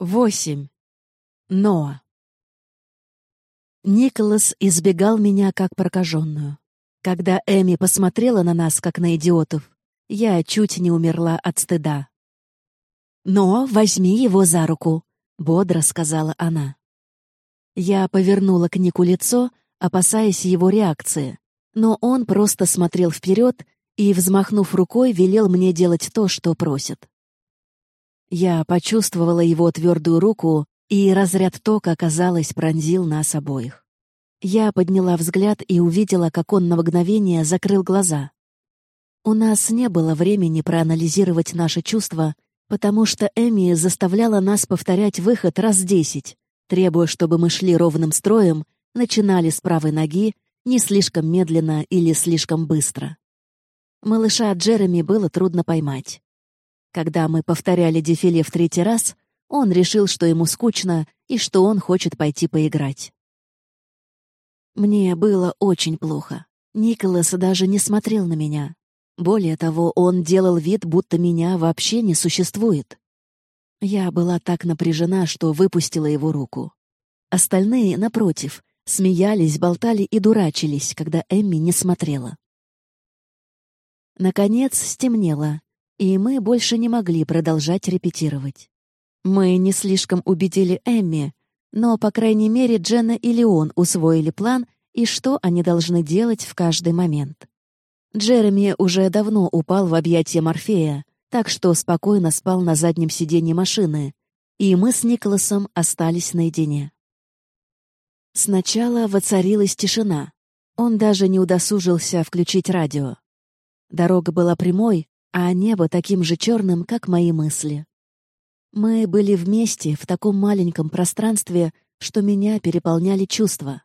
Восемь. Ноа. Николас избегал меня как прокаженную. Когда Эми посмотрела на нас, как на идиотов, я чуть не умерла от стыда. «Но возьми его за руку», — бодро сказала она. Я повернула к Нику лицо, опасаясь его реакции, но он просто смотрел вперед и, взмахнув рукой, велел мне делать то, что просит. Я почувствовала его твердую руку, и разряд тока, казалось, пронзил нас обоих. Я подняла взгляд и увидела, как он на мгновение закрыл глаза. У нас не было времени проанализировать наши чувства, потому что Эми заставляла нас повторять выход раз десять, требуя, чтобы мы шли ровным строем, начинали с правой ноги, не слишком медленно или слишком быстро. Малыша Джереми было трудно поймать. Когда мы повторяли дефиле в третий раз, он решил, что ему скучно и что он хочет пойти поиграть. Мне было очень плохо. Николас даже не смотрел на меня. Более того, он делал вид, будто меня вообще не существует. Я была так напряжена, что выпустила его руку. Остальные, напротив, смеялись, болтали и дурачились, когда Эмми не смотрела. Наконец стемнело, и мы больше не могли продолжать репетировать. Мы не слишком убедили Эмми, но, по крайней мере, Дженна и Леон усвоили план и что они должны делать в каждый момент. Джереми уже давно упал в объятия Морфея, так что спокойно спал на заднем сиденье машины, и мы с Николасом остались наедине. Сначала воцарилась тишина. Он даже не удосужился включить радио. Дорога была прямой, а небо таким же черным, как мои мысли. Мы были вместе в таком маленьком пространстве, что меня переполняли чувства.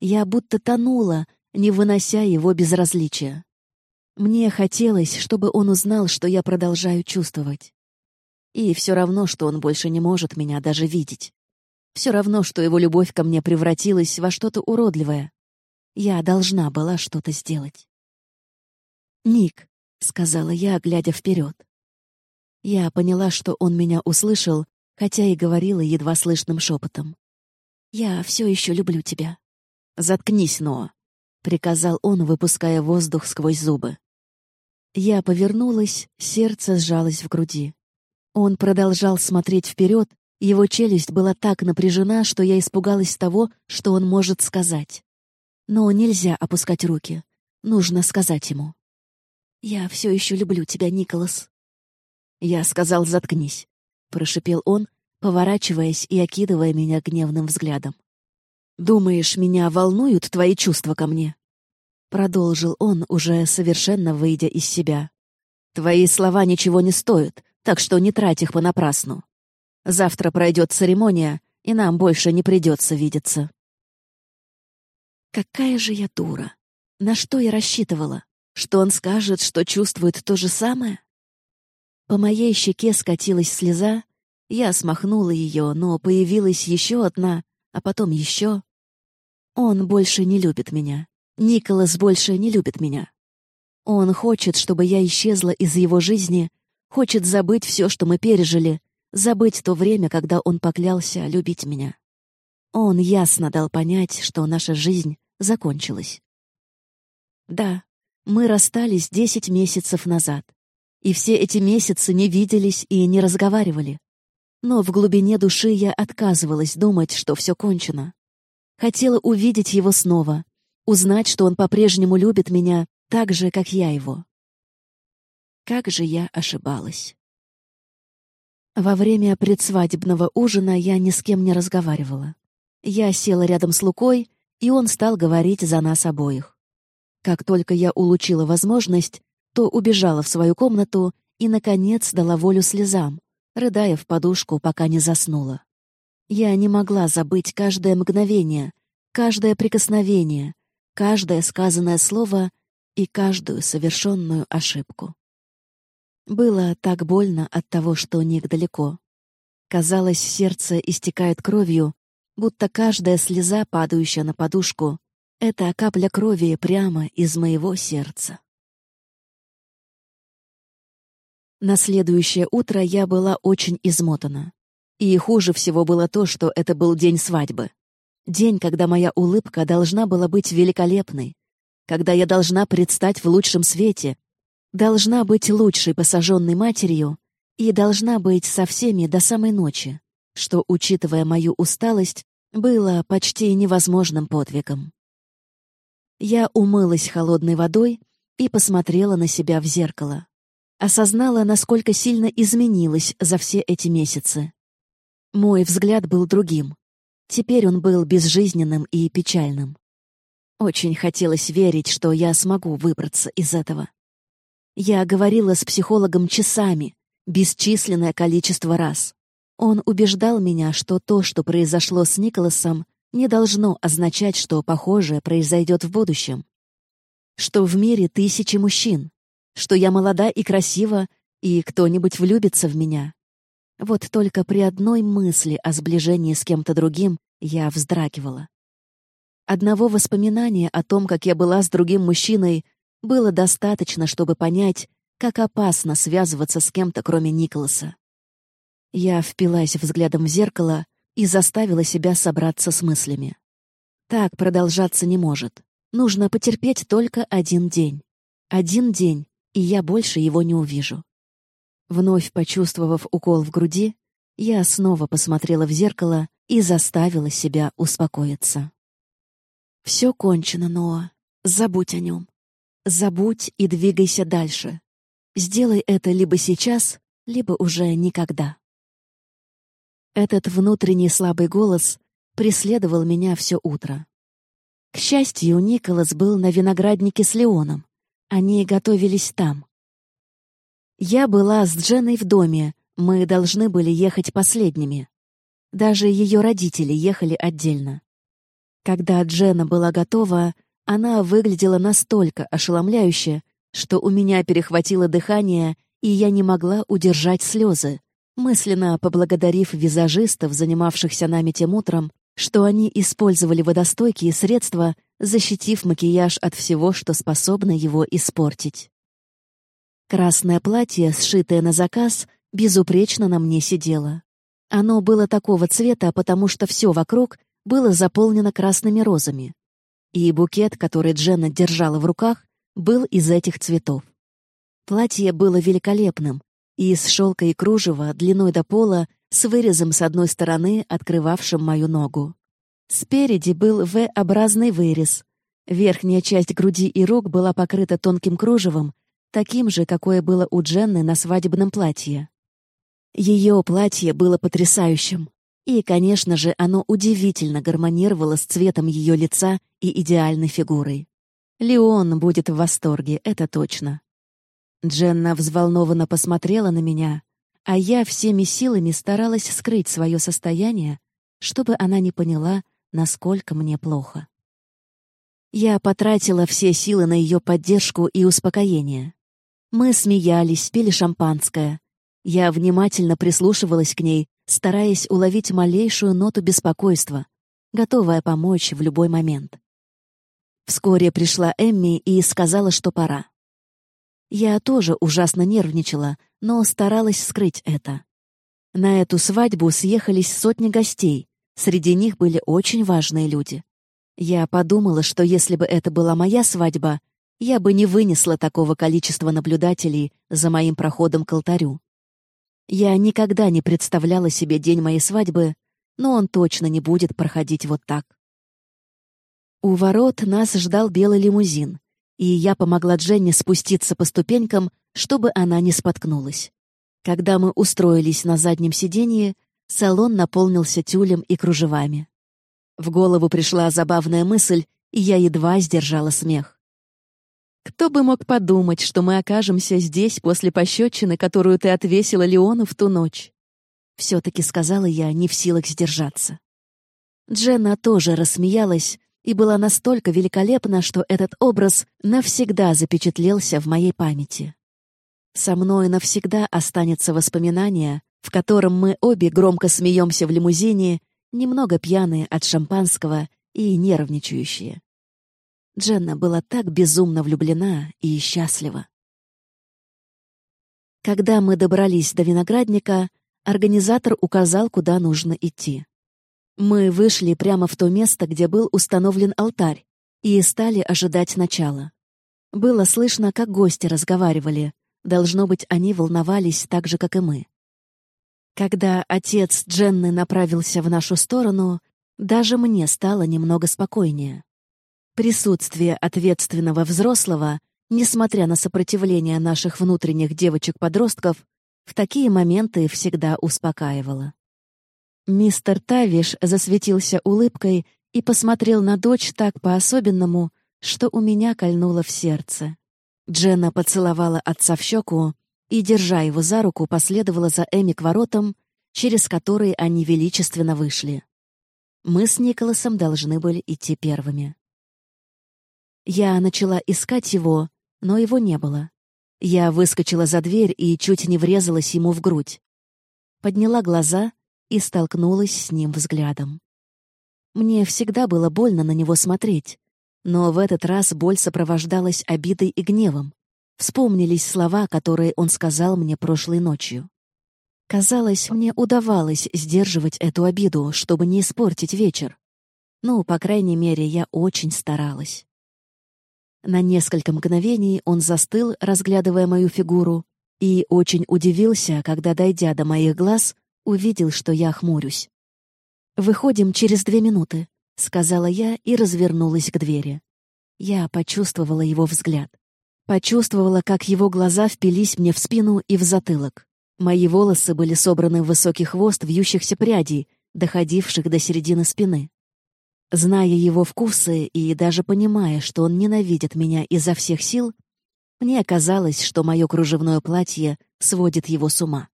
Я будто тонула, не вынося его безразличия. Мне хотелось, чтобы он узнал, что я продолжаю чувствовать. И все равно, что он больше не может меня даже видеть. Все равно, что его любовь ко мне превратилась во что-то уродливое. Я должна была что-то сделать. «Ник, — сказала я, глядя вперед. Я поняла, что он меня услышал, хотя и говорила едва слышным шепотом. «Я все еще люблю тебя». «Заткнись, Ноа», — приказал он, выпуская воздух сквозь зубы. Я повернулась, сердце сжалось в груди. Он продолжал смотреть вперед, его челюсть была так напряжена, что я испугалась того, что он может сказать. Но нельзя опускать руки. Нужно сказать ему. «Я все еще люблю тебя, Николас». Я сказал «заткнись», — прошипел он, поворачиваясь и окидывая меня гневным взглядом. «Думаешь, меня волнуют твои чувства ко мне?» Продолжил он, уже совершенно выйдя из себя. «Твои слова ничего не стоят, так что не трать их понапрасну. Завтра пройдет церемония, и нам больше не придется видеться». Какая же я дура! На что я рассчитывала? Что он скажет, что чувствует то же самое? По моей щеке скатилась слеза, я смахнула ее, но появилась еще одна, а потом еще. Он больше не любит меня. Николас больше не любит меня. Он хочет, чтобы я исчезла из его жизни, хочет забыть все, что мы пережили, забыть то время, когда он поклялся любить меня. Он ясно дал понять, что наша жизнь закончилась. Да, мы расстались десять месяцев назад. И все эти месяцы не виделись и не разговаривали. Но в глубине души я отказывалась думать, что все кончено. Хотела увидеть его снова, узнать, что он по-прежнему любит меня так же, как я его. Как же я ошибалась. Во время предсвадебного ужина я ни с кем не разговаривала. Я села рядом с Лукой, и он стал говорить за нас обоих. Как только я улучила возможность, то убежала в свою комнату и, наконец, дала волю слезам, рыдая в подушку, пока не заснула. Я не могла забыть каждое мгновение, каждое прикосновение, каждое сказанное слово и каждую совершенную ошибку. Было так больно от того, что Ник далеко. Казалось, сердце истекает кровью, будто каждая слеза, падающая на подушку, это капля крови прямо из моего сердца. На следующее утро я была очень измотана. И хуже всего было то, что это был день свадьбы. День, когда моя улыбка должна была быть великолепной, когда я должна предстать в лучшем свете, должна быть лучшей посаженной матерью и должна быть со всеми до самой ночи, что, учитывая мою усталость, было почти невозможным подвигом. Я умылась холодной водой и посмотрела на себя в зеркало. Осознала, насколько сильно изменилась за все эти месяцы. Мой взгляд был другим. Теперь он был безжизненным и печальным. Очень хотелось верить, что я смогу выбраться из этого. Я говорила с психологом часами, бесчисленное количество раз. Он убеждал меня, что то, что произошло с Николасом, не должно означать, что похожее произойдет в будущем. Что в мире тысячи мужчин, что я молода и красива, и кто-нибудь влюбится в меня. Вот только при одной мысли о сближении с кем-то другим я вздрагивала. Одного воспоминания о том, как я была с другим мужчиной, было достаточно, чтобы понять, как опасно связываться с кем-то, кроме Николаса. Я впилась взглядом в зеркало и заставила себя собраться с мыслями. Так продолжаться не может. Нужно потерпеть только один день. Один день, и я больше его не увижу. Вновь почувствовав укол в груди, я снова посмотрела в зеркало и заставила себя успокоиться. «Все кончено, Ноа. Забудь о нем. Забудь и двигайся дальше. Сделай это либо сейчас, либо уже никогда». Этот внутренний слабый голос преследовал меня все утро. К счастью, Николас был на винограднике с Леоном. Они готовились там. Я была с Дженой в доме, мы должны были ехать последними. Даже ее родители ехали отдельно. Когда Джена была готова, она выглядела настолько ошеломляюще, что у меня перехватило дыхание, и я не могла удержать слезы, мысленно поблагодарив визажистов, занимавшихся нами тем утром, что они использовали водостойкие средства, защитив макияж от всего, что способно его испортить. Красное платье, сшитое на заказ, безупречно на мне сидело. Оно было такого цвета, потому что все вокруг было заполнено красными розами. И букет, который Дженна держала в руках, был из этих цветов. Платье было великолепным, из шелка и кружева длиной до пола с вырезом с одной стороны, открывавшим мою ногу. Спереди был V-образный вырез. Верхняя часть груди и рук была покрыта тонким кружевом, таким же, какое было у Дженны на свадебном платье. Ее платье было потрясающим. И, конечно же, оно удивительно гармонировало с цветом ее лица и идеальной фигурой. Леон будет в восторге, это точно. Дженна взволнованно посмотрела на меня, а я всеми силами старалась скрыть свое состояние, чтобы она не поняла, насколько мне плохо. Я потратила все силы на ее поддержку и успокоение. Мы смеялись, пили шампанское. Я внимательно прислушивалась к ней, стараясь уловить малейшую ноту беспокойства, готовая помочь в любой момент. Вскоре пришла Эмми и сказала, что пора. Я тоже ужасно нервничала, но старалась скрыть это. На эту свадьбу съехались сотни гостей, среди них были очень важные люди. Я подумала, что если бы это была моя свадьба, я бы не вынесла такого количества наблюдателей за моим проходом к алтарю. Я никогда не представляла себе день моей свадьбы, но он точно не будет проходить вот так. У ворот нас ждал белый лимузин, и я помогла Дженни спуститься по ступенькам, чтобы она не споткнулась. Когда мы устроились на заднем сиденье, салон наполнился тюлем и кружевами. В голову пришла забавная мысль, и я едва сдержала смех. Кто бы мог подумать, что мы окажемся здесь после пощечины, которую ты отвесила Леону в ту ночь? Все-таки сказала я, не в силах сдержаться. Дженна тоже рассмеялась, и была настолько великолепна, что этот образ навсегда запечатлелся в моей памяти. Со мной навсегда останется воспоминание, в котором мы обе громко смеемся в лимузине, немного пьяные от шампанского и нервничающие. Дженна была так безумно влюблена и счастлива. Когда мы добрались до виноградника, организатор указал, куда нужно идти. Мы вышли прямо в то место, где был установлен алтарь, и стали ожидать начала. Было слышно, как гости разговаривали. Должно быть, они волновались так же, как и мы. Когда отец Дженны направился в нашу сторону, даже мне стало немного спокойнее. Присутствие ответственного взрослого, несмотря на сопротивление наших внутренних девочек-подростков, в такие моменты всегда успокаивало. Мистер Тавиш засветился улыбкой и посмотрел на дочь так по-особенному, что у меня кольнуло в сердце. Дженна поцеловала отца в щеку и, держа его за руку, последовала за Эми к воротам, через которые они величественно вышли. Мы с Николасом должны были идти первыми. Я начала искать его, но его не было. Я выскочила за дверь и чуть не врезалась ему в грудь. Подняла глаза и столкнулась с ним взглядом. Мне всегда было больно на него смотреть, но в этот раз боль сопровождалась обидой и гневом. Вспомнились слова, которые он сказал мне прошлой ночью. Казалось, мне удавалось сдерживать эту обиду, чтобы не испортить вечер. Ну, по крайней мере, я очень старалась. На несколько мгновений он застыл, разглядывая мою фигуру, и очень удивился, когда, дойдя до моих глаз, увидел, что я хмурюсь. «Выходим через две минуты», — сказала я и развернулась к двери. Я почувствовала его взгляд. Почувствовала, как его глаза впились мне в спину и в затылок. Мои волосы были собраны в высокий хвост вьющихся прядей, доходивших до середины спины. Зная его вкусы и даже понимая, что он ненавидит меня изо всех сил, мне казалось, что мое кружевное платье сводит его с ума.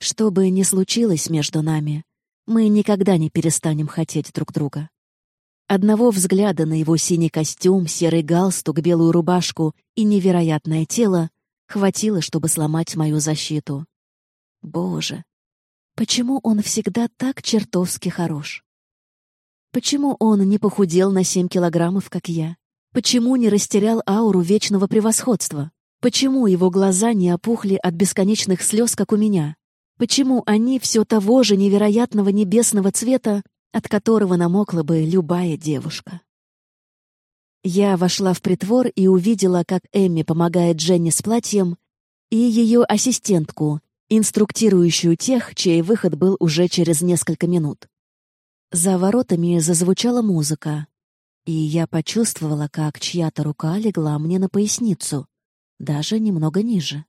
Что бы ни случилось между нами, мы никогда не перестанем хотеть друг друга. Одного взгляда на его синий костюм, серый галстук, белую рубашку и невероятное тело хватило, чтобы сломать мою защиту. Боже, почему он всегда так чертовски хорош? Почему он не похудел на семь килограммов, как я? Почему не растерял ауру вечного превосходства? Почему его глаза не опухли от бесконечных слез, как у меня? Почему они все того же невероятного небесного цвета, от которого намокла бы любая девушка? Я вошла в притвор и увидела, как Эмми помогает Дженни с платьем, и ее ассистентку, инструктирующую тех, чей выход был уже через несколько минут. За воротами зазвучала музыка, и я почувствовала, как чья-то рука легла мне на поясницу, даже немного ниже.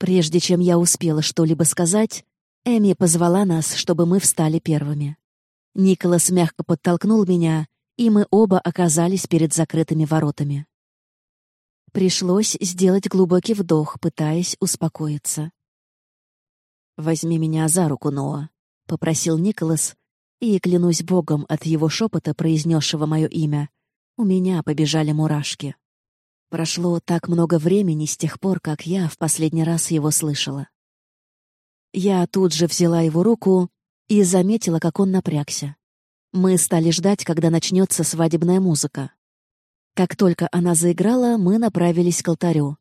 Прежде чем я успела что-либо сказать, Эми позвала нас, чтобы мы встали первыми. Николас мягко подтолкнул меня, и мы оба оказались перед закрытыми воротами. Пришлось сделать глубокий вдох, пытаясь успокоиться. «Возьми меня за руку, Ноа», — попросил Николас, и, клянусь богом от его шепота, произнесшего мое имя, у меня побежали мурашки. Прошло так много времени с тех пор, как я в последний раз его слышала. Я тут же взяла его руку и заметила, как он напрягся. Мы стали ждать, когда начнется свадебная музыка. Как только она заиграла, мы направились к алтарю.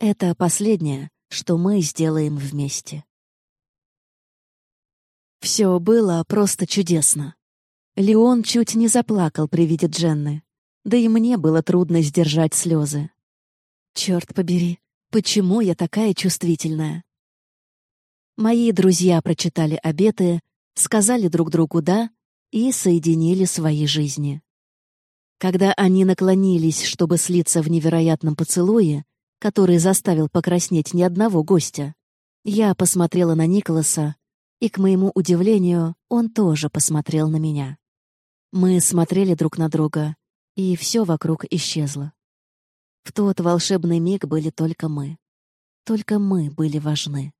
Это последнее, что мы сделаем вместе. Все было просто чудесно. Леон чуть не заплакал при виде Дженны. Да и мне было трудно сдержать слезы. Черт побери, почему я такая чувствительная? Мои друзья прочитали обеты, сказали друг другу «да» и соединили свои жизни. Когда они наклонились, чтобы слиться в невероятном поцелуе, который заставил покраснеть ни одного гостя, я посмотрела на Николаса, и, к моему удивлению, он тоже посмотрел на меня. Мы смотрели друг на друга, и все вокруг исчезло. В тот волшебный миг были только мы. Только мы были важны.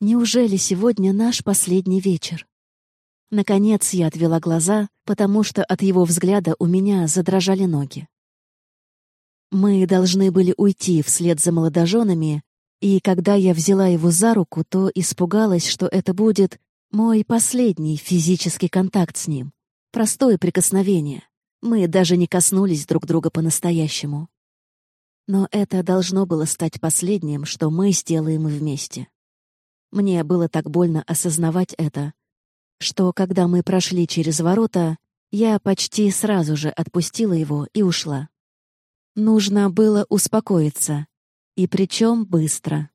Неужели сегодня наш последний вечер? Наконец я отвела глаза, потому что от его взгляда у меня задрожали ноги. Мы должны были уйти вслед за молодоженами, и когда я взяла его за руку, то испугалась, что это будет мой последний физический контакт с ним. Простое прикосновение. Мы даже не коснулись друг друга по-настоящему. Но это должно было стать последним, что мы сделаем вместе. Мне было так больно осознавать это, что, когда мы прошли через ворота, я почти сразу же отпустила его и ушла. Нужно было успокоиться, и причем быстро.